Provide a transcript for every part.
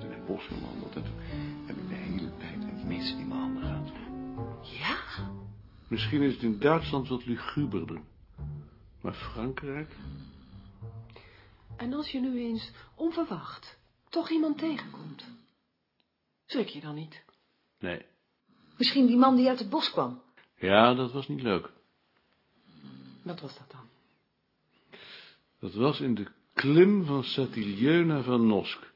zat in het bos gewandeld. En toen heb ik de hele tijd een mes in mijn handen gehad. Ja? Misschien is het in Duitsland wat luguberder. Maar Frankrijk... En als je nu eens onverwacht toch iemand tegenkomt, schrik je dan niet? Nee. Misschien die man die uit het bos kwam? Ja, dat was niet leuk. Wat was dat dan? Dat was in de klim van Satilieu naar Van Nosk.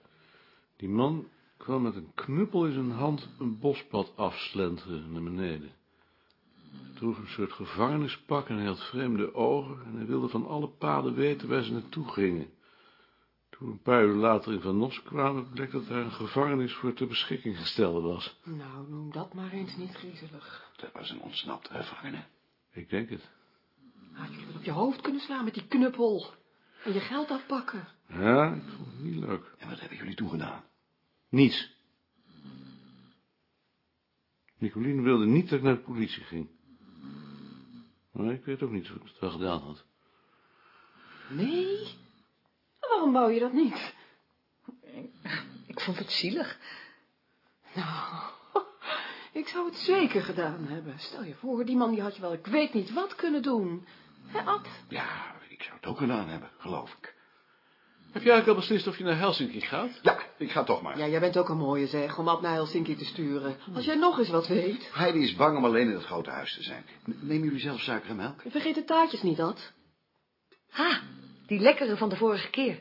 Die man kwam met een knuppel in zijn hand een bospad afslenteren naar beneden. Hij droeg een soort gevangenispak en hij had vreemde ogen en hij wilde van alle paden weten waar ze naartoe gingen. Toen we een paar uur later in Van Nosk kwamen, bleek dat daar een gevangenis voor ter beschikking gesteld was. Nou, noem dat maar eens niet griezelig. Dat was een ontsnapte gevangene. Ik denk het. Had je het op je hoofd kunnen slaan met die knuppel en je geld afpakken. Ja, ik vond het niet leuk. En wat hebben jullie toegedaan? Niets. Nicoline wilde niet dat ik naar de politie ging. Maar ik weet ook niet of ik het wel gedaan had. Nee? Waarom wou je dat niet? Ik vond het zielig. Nou, ik zou het zeker gedaan hebben. Stel je voor, die man die had je wel, ik weet niet wat kunnen doen. Hé, Ad? Ja, ik zou het ook gedaan hebben, geloof ik. Heb jij eigenlijk al beslist of je naar Helsinki gaat? Ja, ik ga toch maar. Ja, jij bent ook een mooie zeg, om Ad naar Helsinki te sturen. Als jij nog eens wat weet. Heidi is bang om alleen in het grote huis te zijn. Nemen jullie zelf suiker en melk? Vergeet de taartjes niet, Ad. Ha, die lekkere van de vorige keer.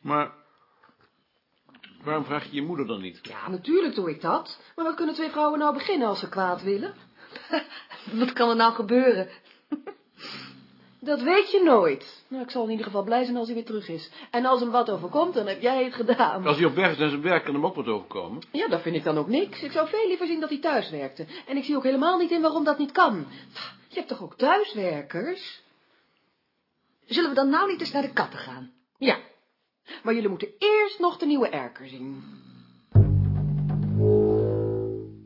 Maar waarom vraag je je moeder dan niet? Ja, natuurlijk doe ik dat. Maar wat kunnen twee vrouwen nou beginnen als ze kwaad willen? Wat kan er nou gebeuren? Dat weet je nooit. Nou, ik zal in ieder geval blij zijn als hij weer terug is. En als hem wat overkomt, dan heb jij het gedaan. Als hij op weg is naar zijn werk, kan hem ook wat overkomen. Ja, dat vind ik dan ook niks. Ik zou veel liever zien dat hij thuis werkte. En ik zie ook helemaal niet in waarom dat niet kan. Je hebt toch ook thuiswerkers? Zullen we dan nou niet eens naar de katten gaan? Ja. Maar jullie moeten eerst nog de nieuwe erker zien.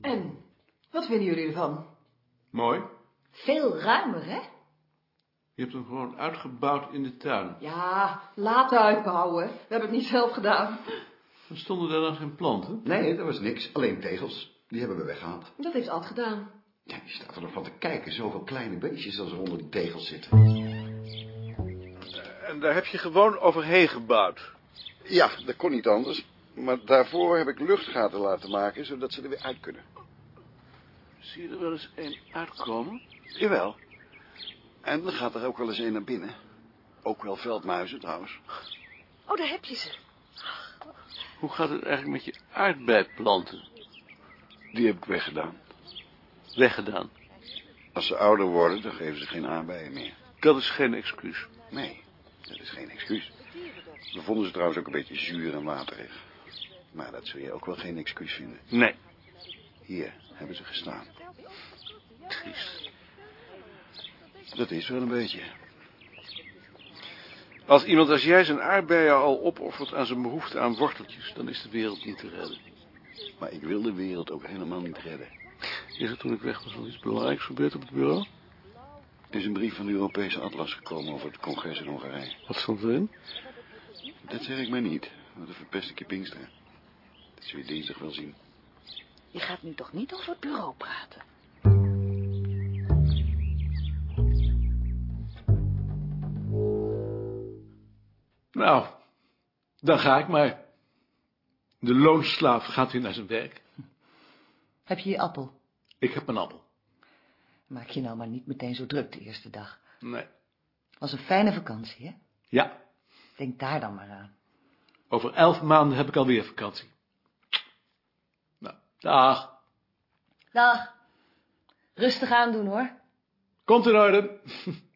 En, wat vinden jullie ervan? Mooi. Veel ruimer, hè? Je hebt hem gewoon uitgebouwd in de tuin. Ja, laten uitbouwen. We hebben het niet zelf gedaan. Er stonden daar dan geen planten? Nee, dat was niks. Alleen tegels. Die hebben we weggehaald. Dat heeft Ad gedaan. Ja, je staat er nog van te kijken. Zoveel kleine beestjes als er onder die tegels zitten. En daar heb je gewoon overheen gebouwd. Ja, dat kon niet anders. Maar daarvoor heb ik luchtgaten laten maken, zodat ze er weer uit kunnen. Zie je er wel eens een uitkomen? Jawel. En dan gaat er ook wel eens een naar binnen. Ook wel veldmuizen trouwens. Oh, daar heb je ze. Hoe gaat het eigenlijk met je aardbeiplanten? Die heb ik weggedaan. Weggedaan. Als ze ouder worden, dan geven ze geen aardbeien meer. Dat is geen excuus. Nee, dat is geen excuus. We vonden ze trouwens ook een beetje zuur en waterig. Maar dat zul je ook wel geen excuus vinden. Nee. Hier hebben ze gestaan. Triest. Dat is wel een beetje. Als iemand als jij zijn aardbeien al opoffert aan zijn behoefte aan worteltjes, dan is de wereld niet te redden. Maar ik wil de wereld ook helemaal niet redden. Is er toen ik weg was nog iets belangrijks gebeurd op het bureau? Er is een brief van de Europese Atlas gekomen over het congres in Hongarije. Wat stond erin? Dat zeg ik maar niet, want dan verpest ik je Pinkster. Dat zul je dinsdag wel zien. Je gaat nu toch niet over het bureau praten? Nou, dan ga ik maar. De loonslaaf gaat weer naar zijn werk. Heb je je appel? Ik heb een appel. Maak je nou maar niet meteen zo druk de eerste dag. Nee. Was een fijne vakantie, hè? Ja, Denk daar dan maar aan. over elf maanden heb ik alweer vakantie. Nou, dag. Dag. Rustig aandoen, hoor. Komt in orde.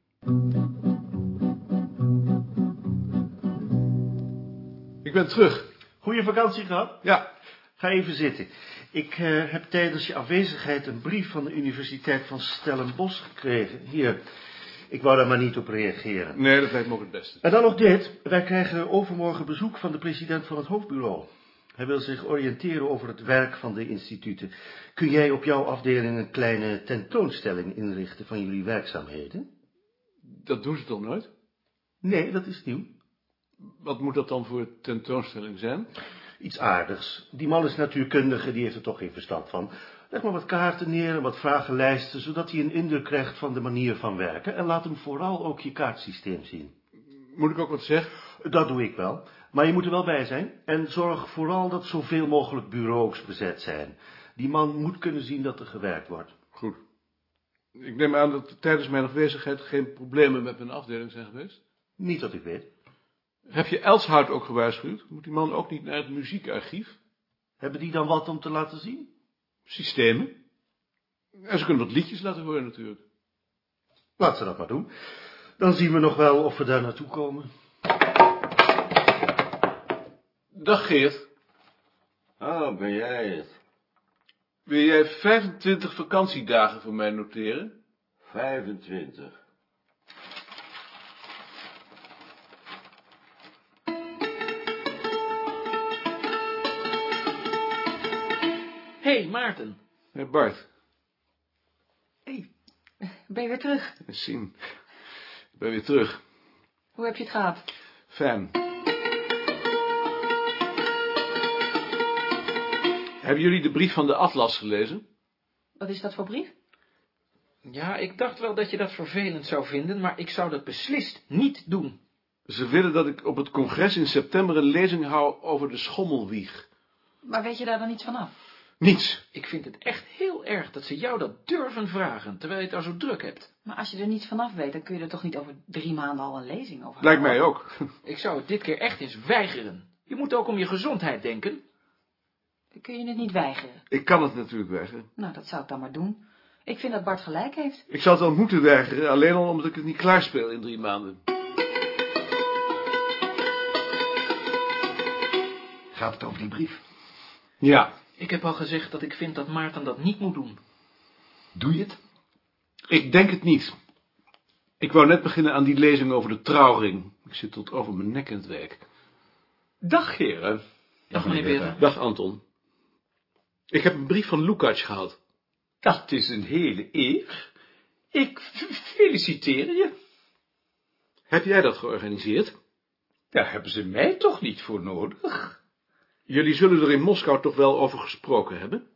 ben terug. Goeie vakantie gehad? Ja, Ga even zitten. Ik eh, heb tijdens je afwezigheid een brief van de Universiteit van Stellenbosch gekregen. Hier, ik wou daar maar niet op reageren. nee, dat lijkt me ook het beste. En dan nog dit. Wij krijgen overmorgen bezoek van de president van het hoofdbureau. Hij wil zich oriënteren over het werk van de instituten. Kun jij op jouw afdeling een kleine tentoonstelling inrichten van jullie werkzaamheden? Dat doen ze toch nooit? Nee, dat is nieuw. Wat moet dat dan voor tentoonstelling zijn? Iets aardigs. Die man is natuurkundige, die heeft er toch geen verstand van. Leg maar wat kaarten neer en wat vragenlijsten, zodat hij een indruk krijgt van de manier van werken. En laat hem vooral ook je kaartsysteem zien. Moet ik ook wat zeggen? Dat doe ik wel. Maar je moet er wel bij zijn. En zorg vooral dat zoveel mogelijk bureaus bezet zijn. Die man moet kunnen zien dat er gewerkt wordt. Goed. Ik neem aan dat er tijdens mijn afwezigheid geen problemen met mijn afdeling zijn geweest. Niet dat ik weet. Heb je Elshout ook gewaarschuwd? Moet die man ook niet naar het muziekarchief? Hebben die dan wat om te laten zien? Systemen? En ze kunnen wat liedjes laten horen natuurlijk. Laat ze dat maar doen. Dan zien we nog wel of we daar naartoe komen. Dag Geert. Oh, ben jij het? Wil jij 25 vakantiedagen voor mij noteren? 25. Hey, Maarten. Hé Bart, Hé, ben je weer terug? eens zien. Ik ben weer terug. Hoe heb je het gehad? Fijn. Hebben jullie de brief van de Atlas gelezen? Wat is dat voor brief? Ja, ik dacht wel dat je dat vervelend zou vinden, maar ik zou dat beslist niet doen. Ze willen dat ik op het congres in september een lezing hou over de schommelwieg. Maar weet je daar dan iets van af? Niets. Ik vind het echt heel erg dat ze jou dat durven vragen, terwijl je het daar zo druk hebt. Maar als je er niets van af weet, dan kun je er toch niet over drie maanden al een lezing over Lijkt houden? mij ook. Ik zou het dit keer echt eens weigeren. Je moet ook om je gezondheid denken. Kun je het niet weigeren? Ik kan het natuurlijk weigeren. Nou, dat zou ik dan maar doen. Ik vind dat Bart gelijk heeft. Ik zou het wel moeten weigeren, alleen al omdat ik het niet klaarspeel in drie maanden. Gaat het over die brief? Ja, Ik heb al gezegd dat ik vind dat Maarten dat niet moet doen. Doe je het? ik denk het niet. Ik wou net beginnen aan die lezing over de trouwring. Ik zit tot over mijn nek in het werk. Dag, heren. Dag, meneer Beerta. Dag Anton. Ik heb een brief van Lukács gehad. Dat is een hele eer. Ik feliciteer je. Heb jij dat georganiseerd? Daar hebben ze mij toch niet voor nodig. Jullie zullen er in Moskou toch wel over gesproken hebben?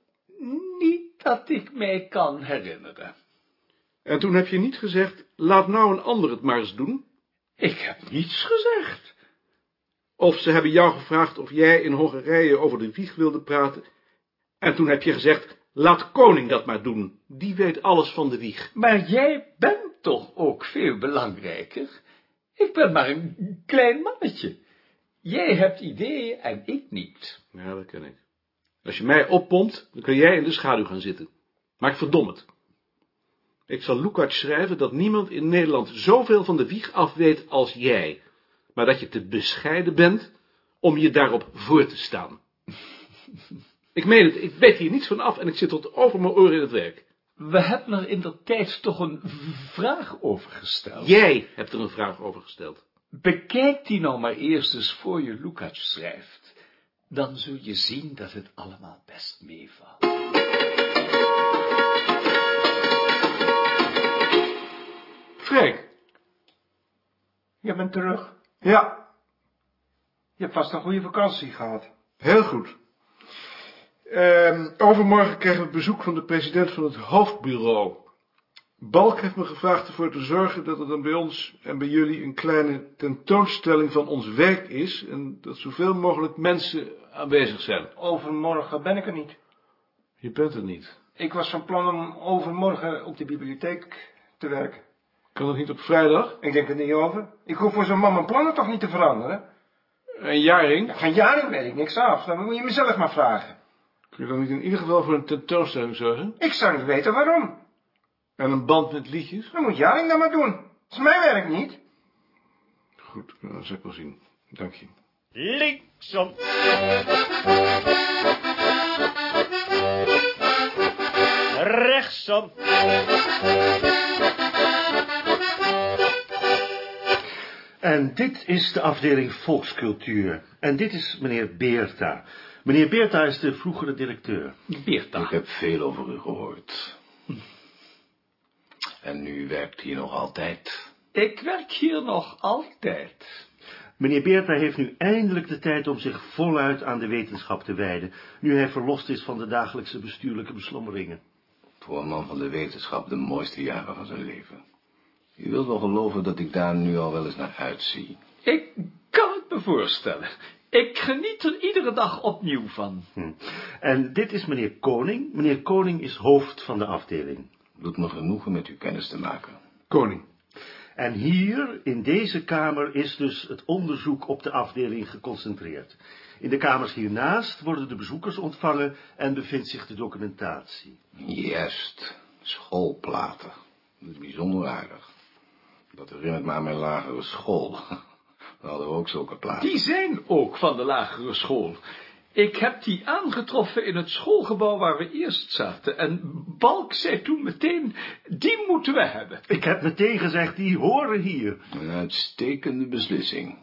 Niet dat ik mij kan herinneren. En toen heb je niet gezegd, laat nou een ander het maar eens doen? Ik heb niets gezegd. Of ze hebben jou gevraagd of jij in Hongarije over de wieg wilde praten. En toen heb je gezegd, laat koning dat maar doen. Die weet alles van de wieg. Maar jij bent toch ook veel belangrijker? Ik ben maar een klein mannetje. Jij hebt ideeën en ik niet. Ja, dat ken ik. Als je mij oppompt, dan kun jij in de schaduw gaan zitten. Maar ik verdom het. Ik zal Lukács schrijven dat niemand in Nederland zoveel van de wieg af weet als jij. Maar dat je te bescheiden bent om je daarop voor te staan. Ik meen het, ik weet hier niets van af en ik zit tot over mijn oren in het werk. We hebben er in de tijd toch een vraag over gesteld. Jij hebt er een vraag over gesteld. Bekijk die nou maar eerst eens voor je Lukács schrijft. Dan zul je zien dat het allemaal best meevalt. Freek. Je bent terug. Ja, Je hebt vast een goede vakantie gehad. heel goed. Ehm, overmorgen krijgen we bezoek van de president van het hoofdbureau. Balk heeft me gevraagd ervoor te zorgen dat er dan bij ons en bij jullie een kleine tentoonstelling van ons werk is en dat zoveel mogelijk mensen aanwezig zijn. Overmorgen ben ik er niet. Je bent er niet. Ik was van plan om overmorgen op de bibliotheek te werken. Kan dat niet op vrijdag? Ik denk er niet over. Ik hoef voor zo'n man mijn plannen toch niet te veranderen? En Jaring? Van jaren weet ik niks af. Dan moet je mezelf maar vragen. Kun je dan niet in ieder geval voor een tentoonstelling zorgen? Ik zou niet weten waarom. En een band met liedjes? Dan moet Jaring dat maar doen. Dat is mijn werk niet. Goed, nou, dat zal ik wel zien. Dank je. Linksom. Rechtsom. En dit is de afdeling volkscultuur. En dit is meneer Beerta. Meneer Beerta is de vroegere directeur. Beerta. Ik heb veel over u gehoord. En u werkt hier nog altijd. Ik werk hier nog altijd. Meneer Beerta heeft nu eindelijk de tijd om zich voluit aan de wetenschap te wijden, nu hij verlost is van de dagelijkse bestuurlijke beslommeringen. Voor een man van de wetenschap de mooiste jaren van zijn leven. Je wilt wel geloven dat ik daar nu al wel eens naar uitzie. Ik kan het me voorstellen. Ik geniet er iedere dag opnieuw van. Hm. En dit is meneer Koning. Meneer Koning is hoofd van de afdeling. Doet me genoegen met u kennis te maken. Koning. En hier, in deze kamer, is dus het onderzoek op de afdeling geconcentreerd. In de kamers hiernaast worden de bezoekers ontvangen en bevindt zich de documentatie. Juist, schoolplaten. Dat is bijzonder aardig. Dat herinnert me aan mijn lagere school. We hadden ook zulke platen. Die zijn ook van de lagere school. Ik heb die aangetroffen in het schoolgebouw waar we eerst zaten. En Balk zei toen meteen, die moeten we hebben. Ik heb meteen gezegd, die horen hier. Een uitstekende beslissing.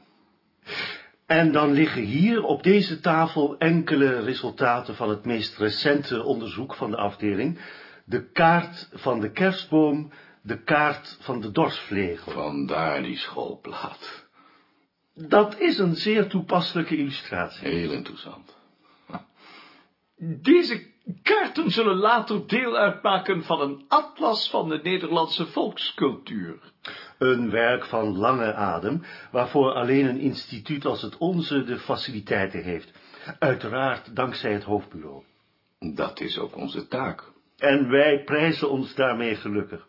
En dan liggen hier op deze tafel enkele resultaten van het meest recente onderzoek van de afdeling. De kaart van de kerstboom, de kaart van de dorsvlegel. Vandaar die schoolplaat. Dat is een zeer toepasselijke illustratie. Heel interessant. Deze kaarten zullen later deel uitmaken van een atlas van de Nederlandse volkscultuur. Een werk van lange adem, waarvoor alleen een instituut als het onze de faciliteiten heeft. Uiteraard dankzij het hoofdbureau. Dat is ook onze taak. En wij prijzen ons daarmee gelukkig.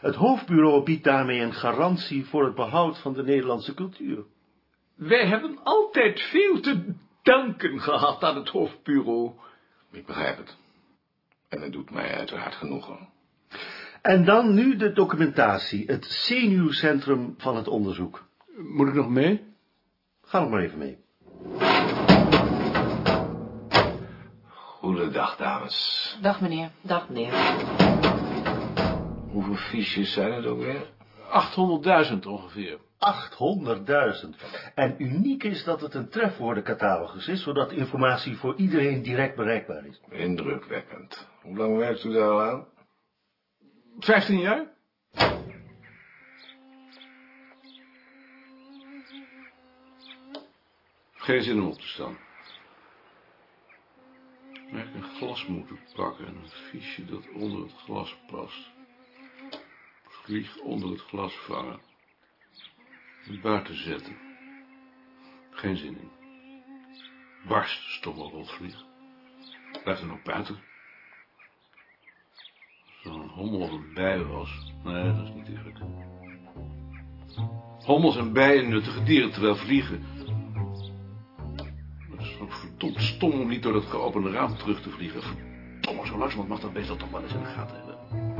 Het hoofdbureau biedt daarmee een garantie voor het behoud van de Nederlandse cultuur. Wij hebben altijd veel te danken gehad aan het hoofdbureau. Ik begrijp het. En het doet mij uiteraard genoegen. En dan nu de documentatie, het zenuwcentrum van het onderzoek. Moet ik nog mee? Ga nog maar even mee. Goedendag, dames. Dag, meneer. Dag, meneer. Hoeveel fiches zijn het ook weer? 800.000 ongeveer. 800.000. En uniek is dat het een trefwoordencatalogus is, zodat informatie voor iedereen direct bereikbaar is. Indrukwekkend. Hoe lang werkt u daar al aan? 15 jaar? Geen zin om op te staan. Ik een glas moeten pakken en een fiche dat onder het glas past. Vlieg onder het glas vangen. En buiten zetten. Geen zin in. Barst, stomme rotvlieg. Blijf er nog buiten. Zo'n hommel een bij was. Nee, dat is niet eerlijk. Hommels en bijen nuttige dieren terwijl vliegen. Het is ook verdomd stom om niet door dat geopende raam terug te vliegen. Verdomme, zo langzamerhand mag dat beest dat toch wel eens in de gaten hebben.